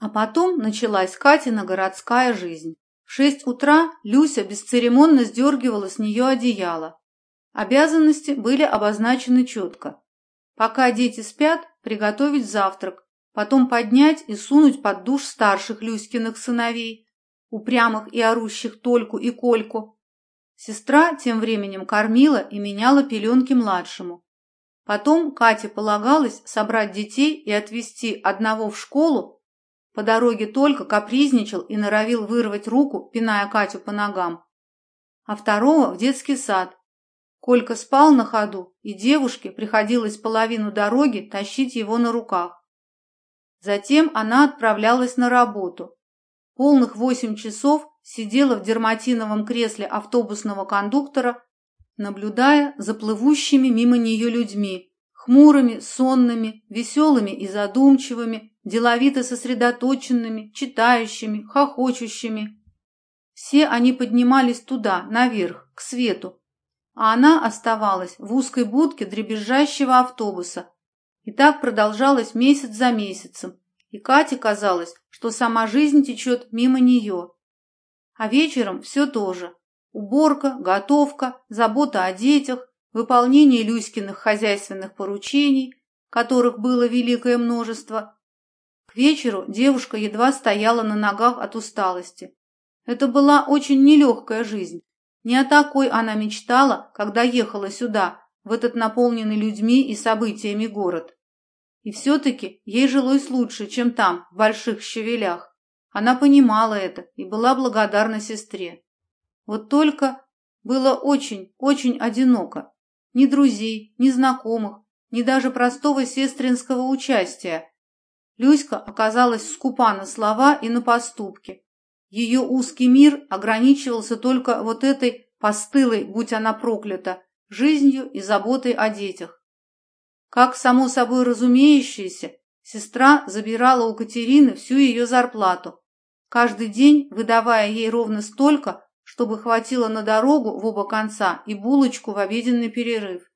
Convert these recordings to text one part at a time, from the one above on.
А потом началась Катина городская жизнь. В шесть утра Люся бесцеремонно сдергивала с нее одеяло. Обязанности были обозначены четко. Пока дети спят, приготовить завтрак, потом поднять и сунуть под душ старших Люськиных сыновей, упрямых и орущих Тольку и Кольку. Сестра тем временем кормила и меняла пеленки младшему. Потом Кате полагалось собрать детей и отвезти одного в школу. По дороге только капризничал и норовил вырвать руку, пиная Катю по ногам. А второго в детский сад. Колька спал на ходу, и девушке приходилось половину дороги тащить его на руках. Затем она отправлялась на работу. Полных восемь часов сидела в дерматиновом кресле автобусного кондуктора, наблюдая за плывущими мимо нее людьми, хмурыми, сонными, веселыми и задумчивыми, деловито сосредоточенными, читающими, хохочущими. Все они поднимались туда, наверх, к свету, а она оставалась в узкой будке дребезжащего автобуса, и так продолжалось месяц за месяцем, и Кате казалось, что сама жизнь течет мимо нее. А вечером все то же. Уборка, готовка, забота о детях, выполнение Люськиных хозяйственных поручений, которых было великое множество. К вечеру девушка едва стояла на ногах от усталости. Это была очень нелегкая жизнь. Не о такой она мечтала, когда ехала сюда, в этот наполненный людьми и событиями город. И все-таки ей жилось лучше, чем там, в больших щавелях. Она понимала это и была благодарна сестре. Вот только было очень, очень одиноко. Ни друзей, ни знакомых, ни даже простого сестринского участия. Люська оказалась скупа на слова и на поступки. Ее узкий мир ограничивался только вот этой постылой, будь она проклята, жизнью и заботой о детях. Как само собой разумеющееся, сестра забирала у Катерины всю ее зарплату, каждый день выдавая ей ровно столько, чтобы хватило на дорогу в оба конца и булочку в обеденный перерыв.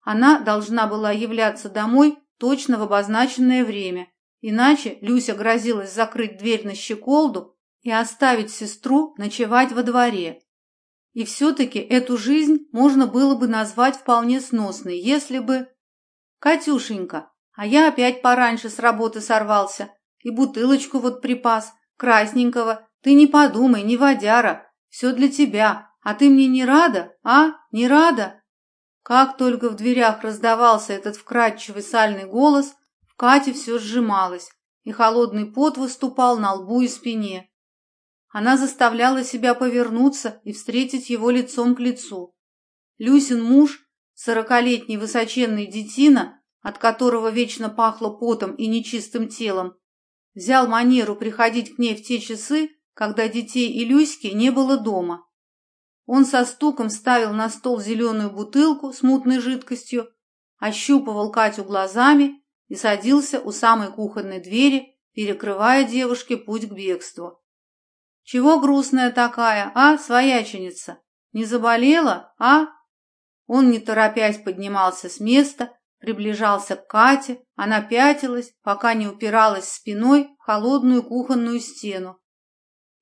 Она должна была являться домой точно в обозначенное время, иначе Люся грозилась закрыть дверь на щеколду и оставить сестру ночевать во дворе. И все-таки эту жизнь можно было бы назвать вполне сносной, если бы... «Катюшенька, а я опять пораньше с работы сорвался и бутылочку вот припас, красненького. Ты не подумай, не водяра, все для тебя. А ты мне не рада, а? Не рада?» Как только в дверях раздавался этот вкрадчивый сальный голос, в Кате все сжималось, и холодный пот выступал на лбу и спине. Она заставляла себя повернуться и встретить его лицом к лицу. Люсин муж Сорокалетний высоченный детина, от которого вечно пахло потом и нечистым телом, взял манеру приходить к ней в те часы, когда детей и Люськи не было дома. Он со стуком ставил на стол зеленую бутылку с мутной жидкостью, ощупывал Катю глазами и садился у самой кухонной двери, перекрывая девушке путь к бегству. «Чего грустная такая, а, свояченица? Не заболела, а?» Он, не торопясь, поднимался с места, приближался к Кате, она пятилась, пока не упиралась спиной в холодную кухонную стену.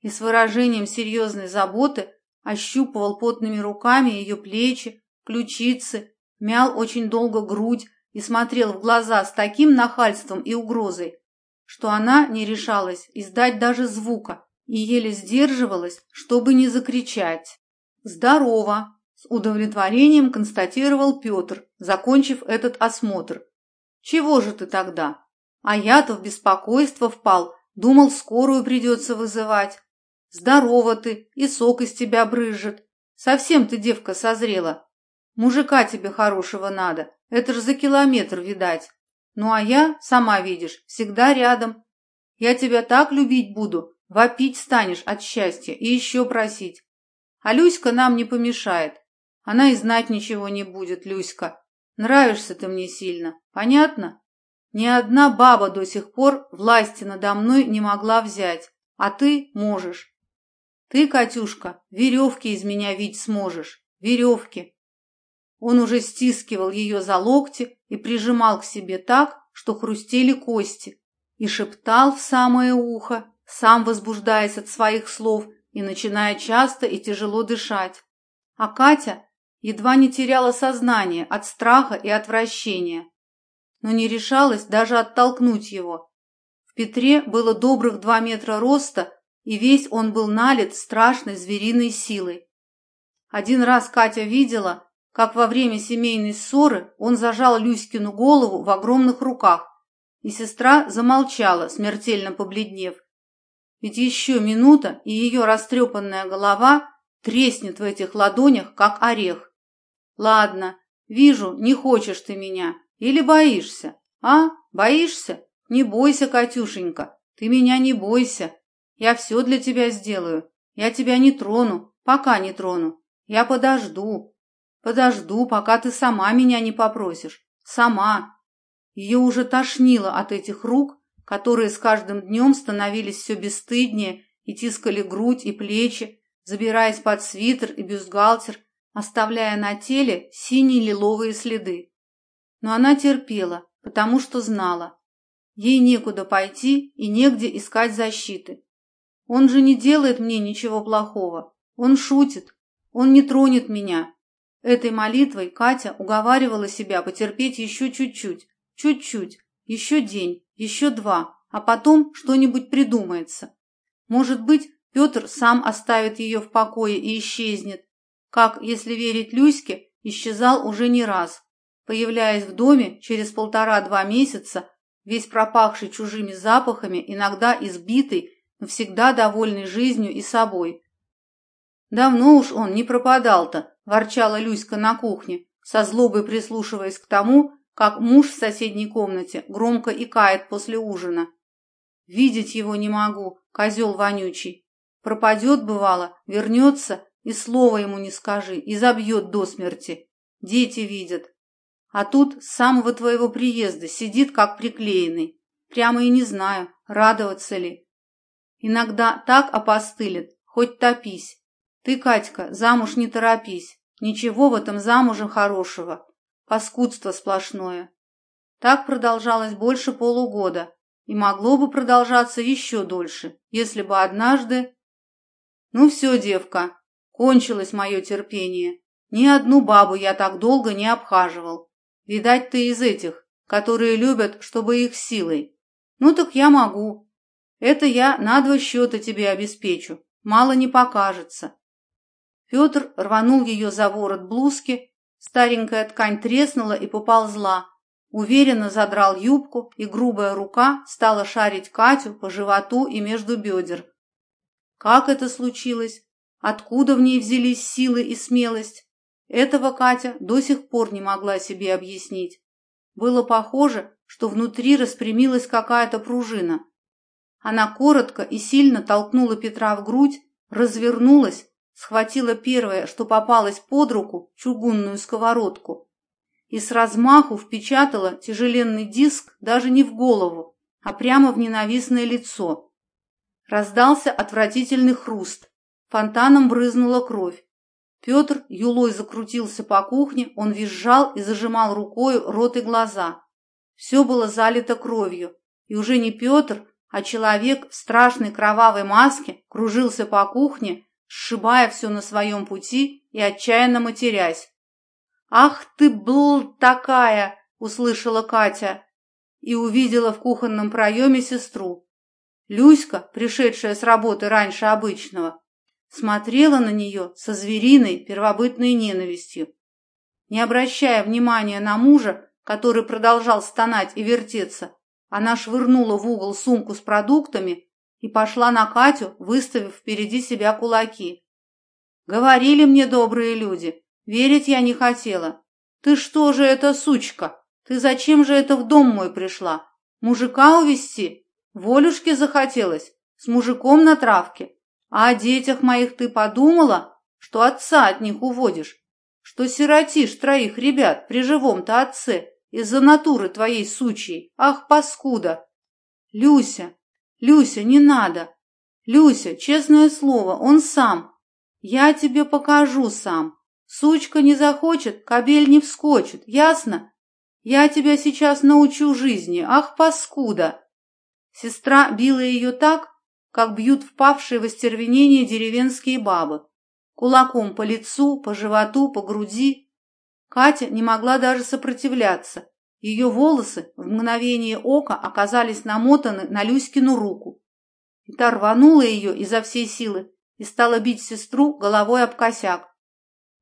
И с выражением серьезной заботы ощупывал потными руками ее плечи, ключицы, мял очень долго грудь и смотрел в глаза с таким нахальством и угрозой, что она не решалась издать даже звука и еле сдерживалась, чтобы не закричать. «Здорово!» С удовлетворением констатировал Петр, закончив этот осмотр. «Чего же ты тогда? А я-то в беспокойство впал, думал, скорую придется вызывать. Здорова ты, и сок из тебя брызжет. Совсем ты, девка, созрела. Мужика тебе хорошего надо, это ж за километр, видать. Ну а я, сама видишь, всегда рядом. Я тебя так любить буду, вопить станешь от счастья и еще просить. А Люська нам не помешает. Она и знать ничего не будет, Люська. Нравишься ты мне сильно. Понятно? Ни одна баба до сих пор власти надо мной не могла взять, а ты можешь. Ты, Катюшка, веревки из меня видеть сможешь. Веревки. Он уже стискивал ее за локти и прижимал к себе так, что хрустели кости. и шептал в самое ухо, сам возбуждаясь от своих слов и начиная часто и тяжело дышать. А Катя едва не теряла сознание от страха и отвращения, но не решалась даже оттолкнуть его. В Петре было добрых два метра роста, и весь он был налит страшной звериной силой. Один раз Катя видела, как во время семейной ссоры он зажал Люськину голову в огромных руках, и сестра замолчала, смертельно побледнев. Ведь еще минута, и ее растрепанная голова треснет в этих ладонях, как орех. Ладно, вижу, не хочешь ты меня. Или боишься? А, боишься? Не бойся, Катюшенька, ты меня не бойся. Я все для тебя сделаю. Я тебя не трону, пока не трону. Я подожду. Подожду, пока ты сама меня не попросишь. Сама. Ее уже тошнило от этих рук, которые с каждым днем становились все бесстыднее и тискали грудь и плечи, забираясь под свитер и бюстгальтер, оставляя на теле синие лиловые следы. Но она терпела, потому что знала. Ей некуда пойти и негде искать защиты. Он же не делает мне ничего плохого. Он шутит. Он не тронет меня. Этой молитвой Катя уговаривала себя потерпеть еще чуть-чуть, чуть-чуть, еще день, еще два, а потом что-нибудь придумается. Может быть, Петр сам оставит ее в покое и исчезнет, как, если верить Люське, исчезал уже не раз, появляясь в доме через полтора-два месяца, весь пропахший чужими запахами, иногда избитый, всегда довольный жизнью и собой. «Давно уж он не пропадал-то», – ворчала Люська на кухне, со злобой прислушиваясь к тому, как муж в соседней комнате громко икает после ужина. «Видеть его не могу, козел вонючий. Пропадет, бывало, вернется, и слова ему не скажи, и забьет до смерти. Дети видят. А тут с самого твоего приезда сидит как приклеенный. Прямо и не знаю, радоваться ли. Иногда так опостылит, хоть топись. Ты, Катька, замуж не торопись. Ничего в этом замуже хорошего. Паскудство сплошное. Так продолжалось больше полугода, и могло бы продолжаться еще дольше, если бы однажды ну все, девка, кончилось мое терпение. Ни одну бабу я так долго не обхаживал. Видать, ты из этих, которые любят, чтобы их силой. Ну так я могу. Это я на два счета тебе обеспечу. Мало не покажется. Петр рванул ее за ворот блузки, старенькая ткань треснула и поползла. Уверенно задрал юбку, и грубая рука стала шарить Катю по животу и между бедер. Как это случилось? Откуда в ней взялись силы и смелость? Этого Катя до сих пор не могла себе объяснить. Было похоже, что внутри распрямилась какая-то пружина. Она коротко и сильно толкнула Петра в грудь, развернулась, схватила первое, что попалось под руку, чугунную сковородку, и с размаху впечатала тяжеленный диск даже не в голову, а прямо в ненавистное лицо. Раздался отвратительный хруст. Фонтаном брызнула кровь. Петр юлой закрутился по кухне, он визжал и зажимал рукой рот и глаза. Все было залито кровью, и уже не Петр, а человек в страшной кровавой маске кружился по кухне, сшибая все на своем пути и отчаянно матерясь. «Ах ты, был такая!» — услышала Катя и увидела в кухонном проеме сестру. Люська, пришедшая с работы раньше обычного, смотрела на нее со звериной первобытной ненавистью. Не обращая внимания на мужа, который продолжал стонать и вертеться, она швырнула в угол сумку с продуктами и пошла на Катю, выставив впереди себя кулаки. «Говорили мне добрые люди, верить я не хотела. Ты что же это, сучка? Ты зачем же это в дом мой пришла? Мужика увести? Волюшке захотелось, с мужиком на травке. А о детях моих ты подумала, что отца от них уводишь, что сиротишь троих ребят при живом-то отце из-за натуры твоей сучьей. Ах, паскуда! Люся, Люся, не надо. Люся, честное слово, он сам. Я тебе покажу сам. Сучка не захочет, кобель не вскочит, ясно? Я тебя сейчас научу жизни. Ах, паскуда! Сестра била ее так, как бьют впавшие в остервенение деревенские бабы. Кулаком по лицу, по животу, по груди. Катя не могла даже сопротивляться. Ее волосы в мгновение ока оказались намотаны на Люськину руку. И та рванула ее изо всей силы и стала бить сестру головой об косяк.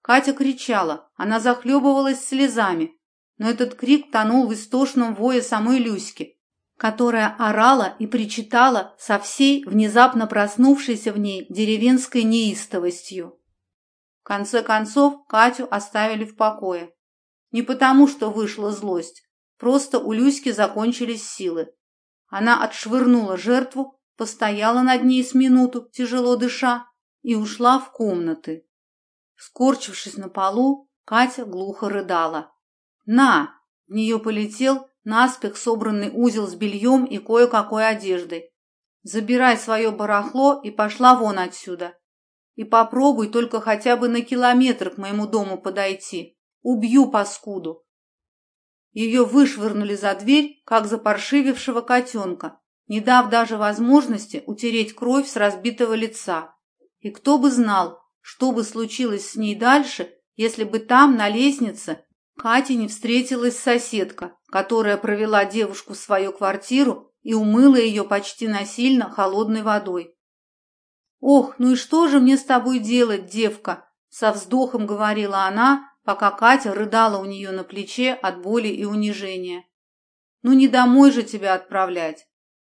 Катя кричала, она захлебывалась слезами, но этот крик тонул в истошном вое самой Люськи, которая орала и причитала со всей внезапно проснувшейся в ней деревенской неистовостью. Конце концов Катю оставили в покое. Не потому, что вышла злость, просто у Люськи закончились силы. Она отшвырнула жертву, постояла над ней с минуту, тяжело дыша, и ушла в комнаты. Скорчившись на полу, Катя глухо рыдала. «На!» В нее полетел наспех собранный узел с бельем и кое-какой одеждой. «Забирай свое барахло и пошла вон отсюда. И попробуй только хотя бы на километр к моему дому подойти. Убью паскуду!» Ее вышвырнули за дверь, как запаршивившего котенка, не дав даже возможности утереть кровь с разбитого лица. И кто бы знал, что бы случилось с ней дальше, если бы там, на лестнице, Кате не встретилась соседка, которая провела девушку в свою квартиру и умыла ее почти насильно холодной водой. «Ох, ну и что же мне с тобой делать, девка?» – со вздохом говорила она, пока Катя рыдала у нее на плече от боли и унижения. «Ну не домой же тебя отправлять.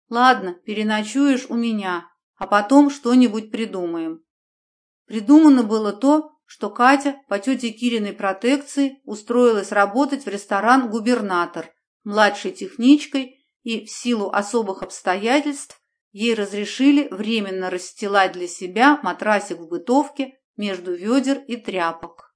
Ладно, переночуешь у меня, а потом что-нибудь придумаем». Придумано было то, что Катя по тете Кириной протекции устроилась работать в ресторан «Губернатор» младшей техничкой и в силу особых обстоятельств ей разрешили временно расстилать для себя матрасик в бытовке между ведер и тряпок.